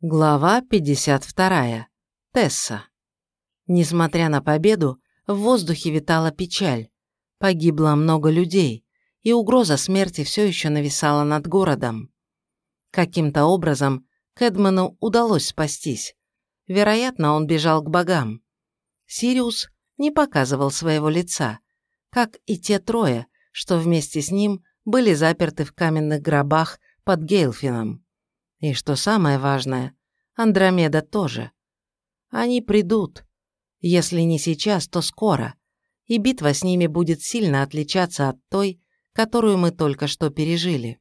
Глава 52. Тесса. Несмотря на победу, в воздухе витала печаль. Погибло много людей, и угроза смерти все еще нависала над городом. Каким-то образом Кэдману удалось спастись. Вероятно, он бежал к богам. Сириус не показывал своего лица, как и те трое, что вместе с ним были заперты в каменных гробах под Гейлфином. И что самое важное, Андромеда тоже. Они придут. Если не сейчас, то скоро. И битва с ними будет сильно отличаться от той, которую мы только что пережили.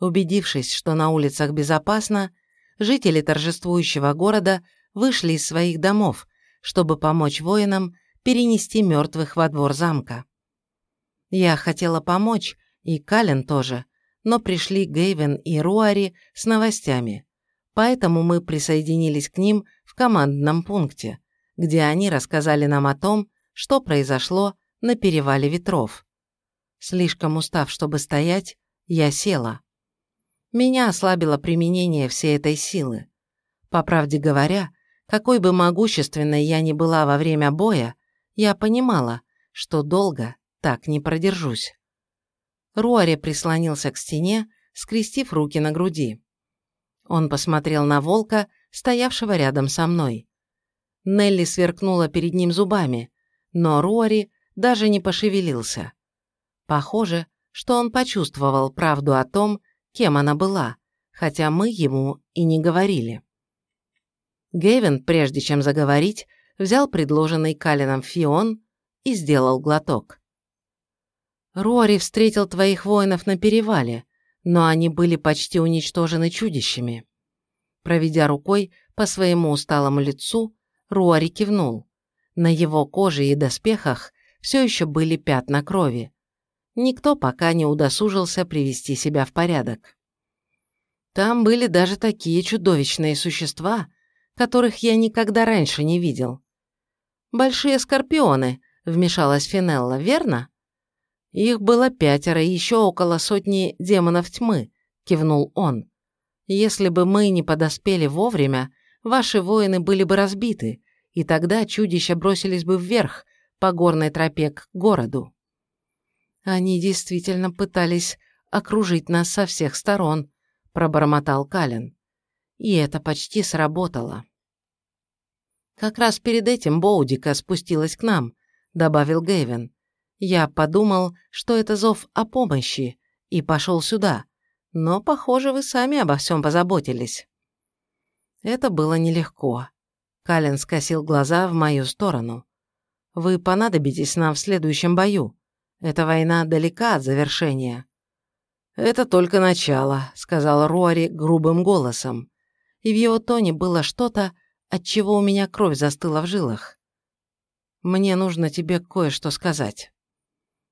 Убедившись, что на улицах безопасно, жители торжествующего города вышли из своих домов, чтобы помочь воинам перенести мертвых во двор замка. Я хотела помочь, и Кален тоже, но пришли Гейвен и Руари с новостями, поэтому мы присоединились к ним в командном пункте, где они рассказали нам о том, что произошло на перевале ветров. Слишком устав, чтобы стоять, я села. Меня ослабило применение всей этой силы. По правде говоря, какой бы могущественной я ни была во время боя, я понимала, что долго так не продержусь. Руаре прислонился к стене, скрестив руки на груди. Он посмотрел на волка, стоявшего рядом со мной. Нелли сверкнула перед ним зубами, но Руари даже не пошевелился. Похоже, что он почувствовал правду о том, кем она была, хотя мы ему и не говорили. Гейвен, прежде чем заговорить, взял предложенный Калином фион и сделал глоток. Рори встретил твоих воинов на перевале, но они были почти уничтожены чудищами. Проведя рукой по своему усталому лицу, Руари кивнул. На его коже и доспехах все еще были пятна крови. Никто пока не удосужился привести себя в порядок. Там были даже такие чудовищные существа, которых я никогда раньше не видел. «Большие скорпионы», — вмешалась Финелла, верно? «Их было пятеро и еще около сотни демонов тьмы», – кивнул он. «Если бы мы не подоспели вовремя, ваши воины были бы разбиты, и тогда чудища бросились бы вверх по горной тропе к городу». «Они действительно пытались окружить нас со всех сторон», – пробормотал Калин. И это почти сработало. «Как раз перед этим Боудика спустилась к нам», – добавил Гэвин. Я подумал, что это зов о помощи, и пошел сюда. Но, похоже, вы сами обо всем позаботились. Это было нелегко. Калин скосил глаза в мою сторону. Вы понадобитесь нам в следующем бою. Эта война далека от завершения. Это только начало, сказал Руари грубым голосом. И в его тоне было что-то, от чего у меня кровь застыла в жилах. Мне нужно тебе кое-что сказать.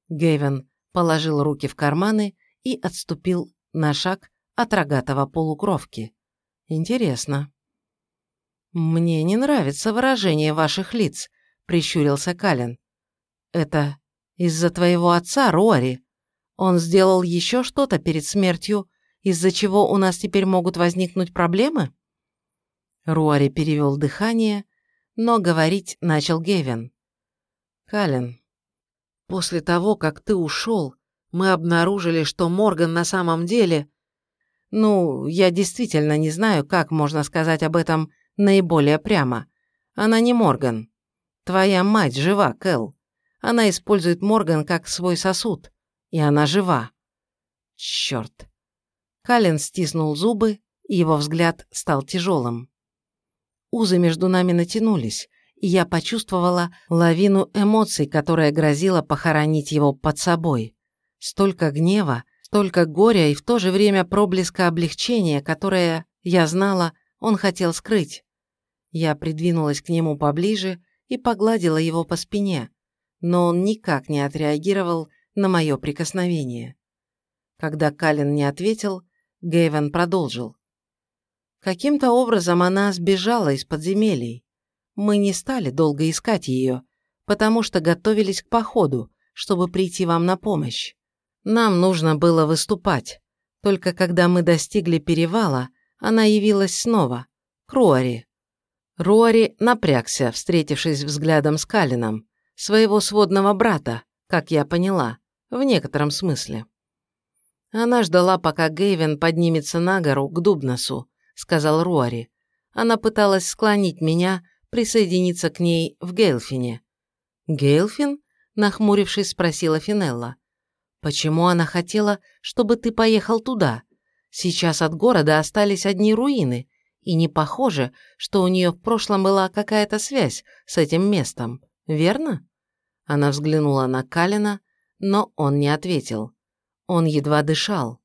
Гейвен положил руки в карманы и отступил на шаг от рогатого полукровки. Интересно. «Мне не нравится выражение ваших лиц», — прищурился Калин. «Это из-за твоего отца, Руари. Он сделал еще что-то перед смертью, из-за чего у нас теперь могут возникнуть проблемы?» Руари перевел дыхание, но говорить начал Гевин. «Калин, После того, как ты ушел, мы обнаружили, что Морган на самом деле... Ну, я действительно не знаю, как можно сказать об этом наиболее прямо. Она не Морган. Твоя мать жива, Кэл. Она использует Морган как свой сосуд. И она жива. Черт. Каллен стиснул зубы, и его взгляд стал тяжелым. Узы между нами натянулись, и я почувствовала лавину эмоций, которая грозила похоронить его под собой. Столько гнева, столько горя и в то же время проблеска облегчения, которое, я знала, он хотел скрыть. Я придвинулась к нему поближе и погладила его по спине, но он никак не отреагировал на мое прикосновение. Когда Калин не ответил, Гейвен продолжил. Каким-то образом она сбежала из подземелий. Мы не стали долго искать ее, потому что готовились к походу, чтобы прийти вам на помощь. Нам нужно было выступать. Только когда мы достигли перевала, она явилась снова, к Руари. Руари напрягся, встретившись взглядом с Калином, своего сводного брата, как я поняла, в некотором смысле. Она ждала, пока Гейвен поднимется на гору к Дубносу, сказал Руари. Она пыталась склонить меня присоединиться к ней в Гейлфине. «Гейлфин?» – нахмурившись, спросила Финелла. «Почему она хотела, чтобы ты поехал туда? Сейчас от города остались одни руины, и не похоже, что у нее в прошлом была какая-то связь с этим местом, верно?» Она взглянула на Калина, но он не ответил. Он едва дышал.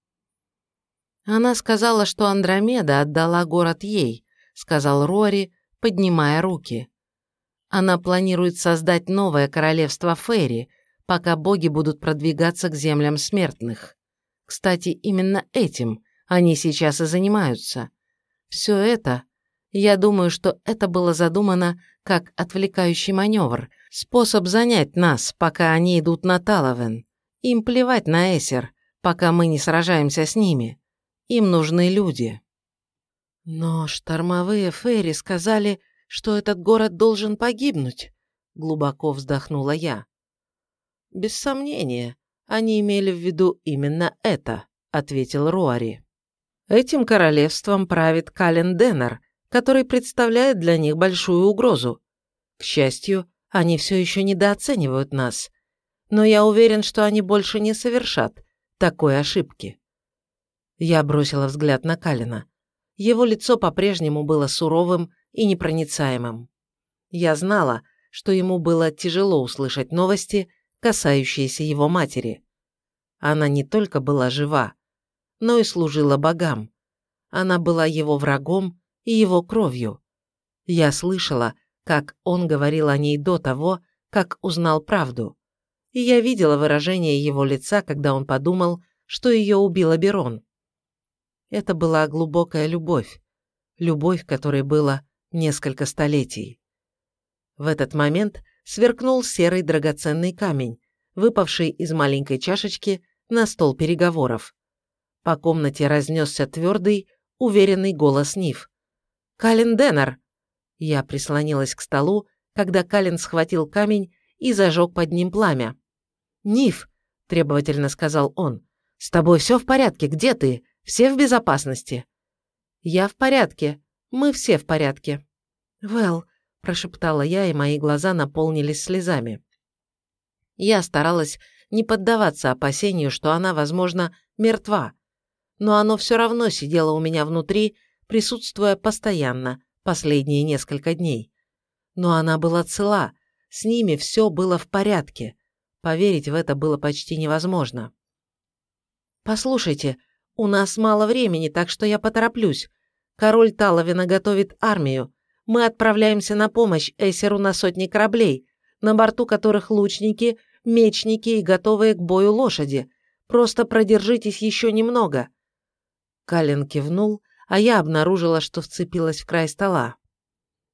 «Она сказала, что Андромеда отдала город ей», — сказал Рори, поднимая руки. Она планирует создать новое королевство Фейри, пока боги будут продвигаться к землям смертных. Кстати, именно этим они сейчас и занимаются. Все это, я думаю, что это было задумано как отвлекающий маневр, способ занять нас, пока они идут на Таловен. Им плевать на Эсер, пока мы не сражаемся с ними. Им нужны люди. Но штормовые фейри сказали, что этот город должен погибнуть, глубоко вздохнула я. Без сомнения, они имели в виду именно это, ответил Руари. Этим королевством правит Кален Деннер, который представляет для них большую угрозу. К счастью, они все еще недооценивают нас, но я уверен, что они больше не совершат такой ошибки. Я бросила взгляд на Калина. Его лицо по-прежнему было суровым и непроницаемым. Я знала, что ему было тяжело услышать новости, касающиеся его матери. Она не только была жива, но и служила богам. Она была его врагом и его кровью. Я слышала, как он говорил о ней до того, как узнал правду. И я видела выражение его лица, когда он подумал, что ее убил Берон. Это была глубокая любовь, любовь, которой было несколько столетий. В этот момент сверкнул серый драгоценный камень, выпавший из маленькой чашечки на стол переговоров. По комнате разнесся твердый, уверенный голос Нив. «Калин Деннер!» Я прислонилась к столу, когда Калин схватил камень и зажег под ним пламя. «Ниф!» – требовательно сказал он. «С тобой все в порядке? Где ты? Все в безопасности?» «Я в порядке. Мы все в порядке». «Вэл», – прошептала я, и мои глаза наполнились слезами. Я старалась не поддаваться опасению, что она, возможно, мертва. Но оно все равно сидело у меня внутри, присутствуя постоянно, последние несколько дней. Но она была цела, с ними все было в порядке. Поверить в это было почти невозможно. «Послушайте», «У нас мало времени, так что я потороплюсь. Король Таловина готовит армию. Мы отправляемся на помощь Эсеру на сотни кораблей, на борту которых лучники, мечники и готовые к бою лошади. Просто продержитесь еще немного». Калин кивнул, а я обнаружила, что вцепилась в край стола.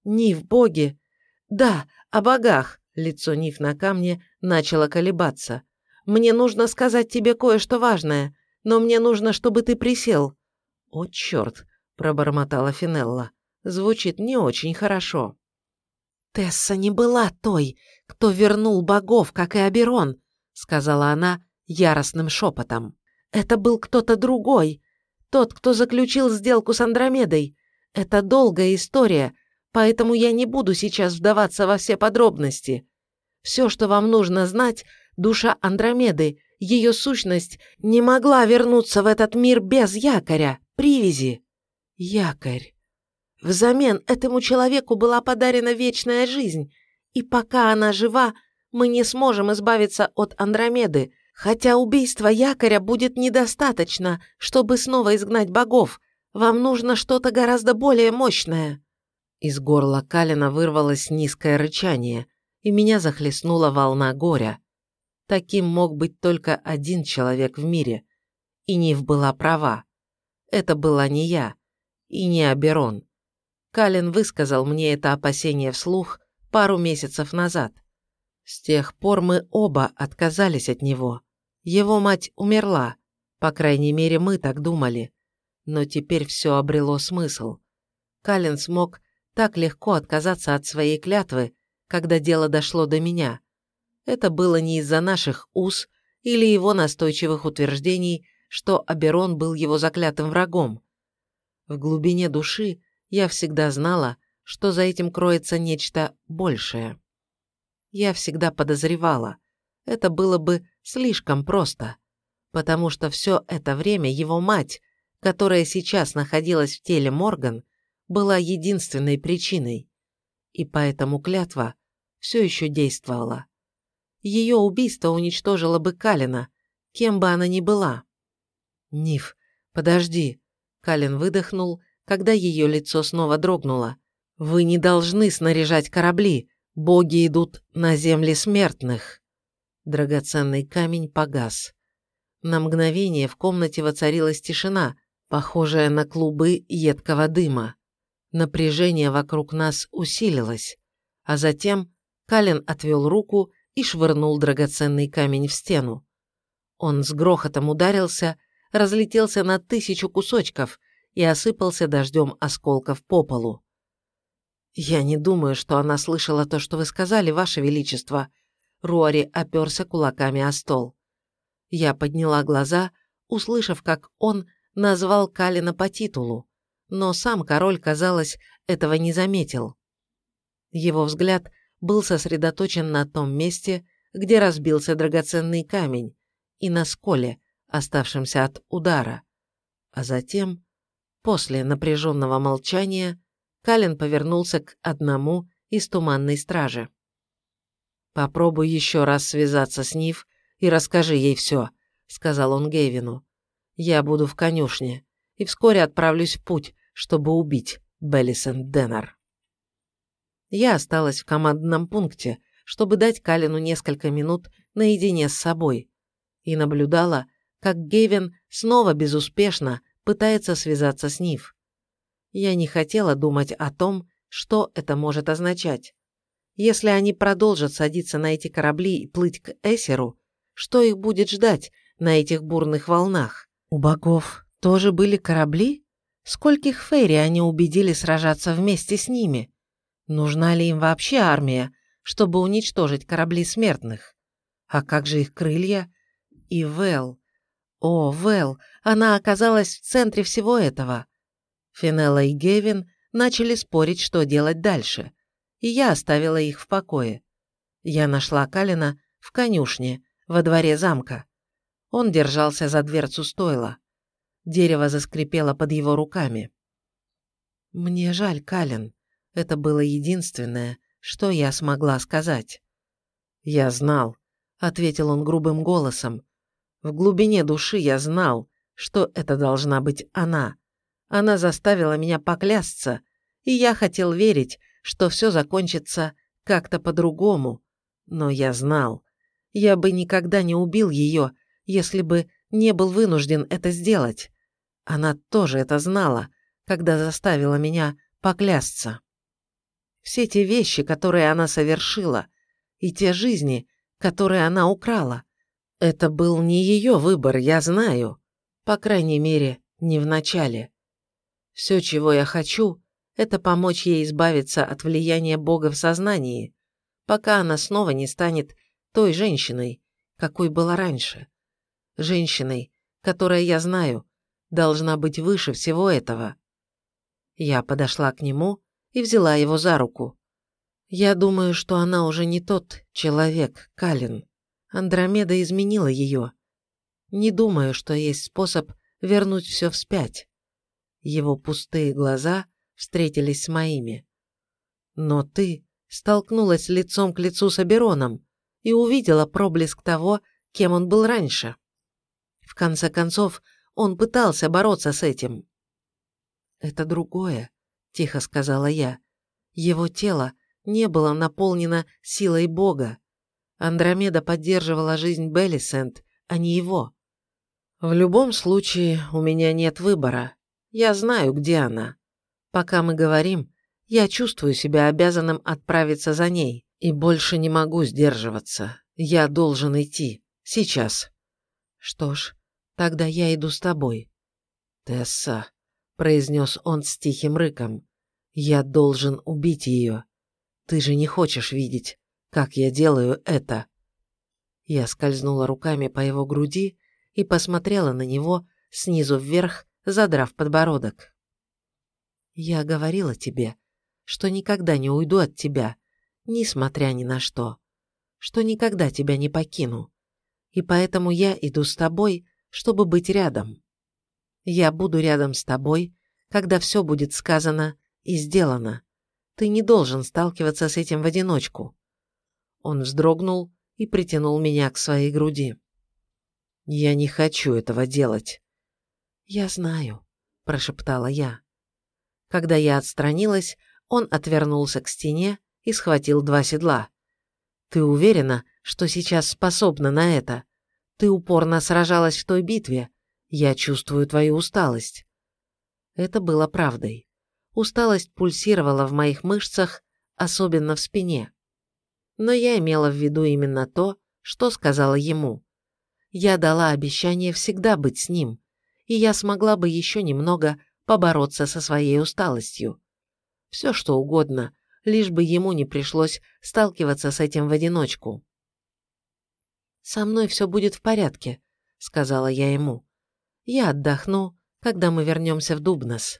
«Нив, боги!» «Да, о богах!» Лицо Нив на камне начало колебаться. «Мне нужно сказать тебе кое-что важное но мне нужно, чтобы ты присел». «О, черт!» – пробормотала Финелла. «Звучит не очень хорошо». «Тесса не была той, кто вернул богов, как и Аберон», – сказала она яростным шепотом. «Это был кто-то другой, тот, кто заключил сделку с Андромедой. Это долгая история, поэтому я не буду сейчас вдаваться во все подробности. Все, что вам нужно знать, душа Андромеды ее сущность не могла вернуться в этот мир без якоря, привязи. Якорь. Взамен этому человеку была подарена вечная жизнь, и пока она жива, мы не сможем избавиться от Андромеды, хотя убийство якоря будет недостаточно, чтобы снова изгнать богов. Вам нужно что-то гораздо более мощное». Из горла Калина вырвалось низкое рычание, и меня захлестнула волна горя. Таким мог быть только один человек в мире. И Нив была права. Это была не я. И не Аберон. Калин высказал мне это опасение вслух пару месяцев назад. С тех пор мы оба отказались от него. Его мать умерла. По крайней мере, мы так думали. Но теперь все обрело смысл. Калин смог так легко отказаться от своей клятвы, когда дело дошло до меня. Это было не из-за наших уз или его настойчивых утверждений, что Аберон был его заклятым врагом. В глубине души я всегда знала, что за этим кроется нечто большее. Я всегда подозревала, это было бы слишком просто, потому что все это время его мать, которая сейчас находилась в теле Морган, была единственной причиной, и поэтому клятва все еще действовала. Ее убийство уничтожило бы Калина, кем бы она ни была. «Ниф, подожди», — Калин выдохнул, когда ее лицо снова дрогнуло. Вы не должны снаряжать корабли. Боги идут на земли смертных. Драгоценный камень погас. На мгновение в комнате воцарилась тишина, похожая на клубы едкого дыма. Напряжение вокруг нас усилилось, а затем Калин отвел руку и швырнул драгоценный камень в стену. Он с грохотом ударился, разлетелся на тысячу кусочков и осыпался дождем осколков по полу. «Я не думаю, что она слышала то, что вы сказали, Ваше Величество». Руари оперся кулаками о стол. Я подняла глаза, услышав, как он назвал Калина по титулу, но сам король, казалось, этого не заметил. Его взгляд был сосредоточен на том месте, где разбился драгоценный камень, и на сколе, оставшемся от удара. А затем, после напряженного молчания, Калин повернулся к одному из туманной стражи. «Попробуй еще раз связаться с Нив и расскажи ей все», — сказал он Гейвину. «Я буду в конюшне и вскоре отправлюсь в путь, чтобы убить Беллисон Деннер». Я осталась в командном пункте, чтобы дать Калину несколько минут наедине с собой, и наблюдала, как Гейвин снова безуспешно пытается связаться с Нив. Я не хотела думать о том, что это может означать. Если они продолжат садиться на эти корабли и плыть к Эсеру, что их будет ждать на этих бурных волнах? У богов тоже были корабли? Скольких фейри они убедили сражаться вместе с ними? Нужна ли им вообще армия, чтобы уничтожить корабли смертных? А как же их крылья? И Вэл. О, Вэл, она оказалась в центре всего этого. Финелла и Гевин начали спорить, что делать дальше, и я оставила их в покое. Я нашла Калина в конюшне, во дворе замка. Он держался за дверцу стойла. Дерево заскрипело под его руками. «Мне жаль, Калин. Это было единственное, что я смогла сказать». «Я знал», — ответил он грубым голосом. «В глубине души я знал, что это должна быть она. Она заставила меня поклясться, и я хотел верить, что все закончится как-то по-другому. Но я знал, я бы никогда не убил ее, если бы не был вынужден это сделать. Она тоже это знала, когда заставила меня поклясться. Все те вещи, которые она совершила, и те жизни, которые она украла, это был не ее выбор, я знаю. По крайней мере, не в начале. Все, чего я хочу, это помочь ей избавиться от влияния Бога в сознании, пока она снова не станет той женщиной, какой была раньше. Женщиной, которая, я знаю, должна быть выше всего этого. Я подошла к нему и взяла его за руку. Я думаю, что она уже не тот человек, Калин. Андромеда изменила ее. Не думаю, что есть способ вернуть все вспять. Его пустые глаза встретились с моими. Но ты столкнулась лицом к лицу с Абероном и увидела проблеск того, кем он был раньше. В конце концов, он пытался бороться с этим. «Это другое», — тихо сказала я. Его тело не было наполнено силой Бога. Андромеда поддерживала жизнь Беллисент, а не его. В любом случае, у меня нет выбора. Я знаю, где она. Пока мы говорим, я чувствую себя обязанным отправиться за ней и больше не могу сдерживаться. Я должен идти. Сейчас. Что ж, тогда я иду с тобой. Тесса, произнес он с тихим рыком. «Я должен убить ее. Ты же не хочешь видеть, как я делаю это». Я скользнула руками по его груди и посмотрела на него снизу вверх, задрав подбородок. «Я говорила тебе, что никогда не уйду от тебя, несмотря ни на что, что никогда тебя не покину, и поэтому я иду с тобой, чтобы быть рядом. Я буду рядом с тобой, когда все будет сказано и сделано. Ты не должен сталкиваться с этим в одиночку». Он вздрогнул и притянул меня к своей груди. «Я не хочу этого делать». «Я знаю», – прошептала я. Когда я отстранилась, он отвернулся к стене и схватил два седла. «Ты уверена, что сейчас способна на это? Ты упорно сражалась в той битве. Я чувствую твою усталость». Это было правдой. Усталость пульсировала в моих мышцах, особенно в спине. Но я имела в виду именно то, что сказала ему. Я дала обещание всегда быть с ним, и я смогла бы еще немного побороться со своей усталостью. Все что угодно, лишь бы ему не пришлось сталкиваться с этим в одиночку. «Со мной все будет в порядке», — сказала я ему. «Я отдохну, когда мы вернемся в Дубнос».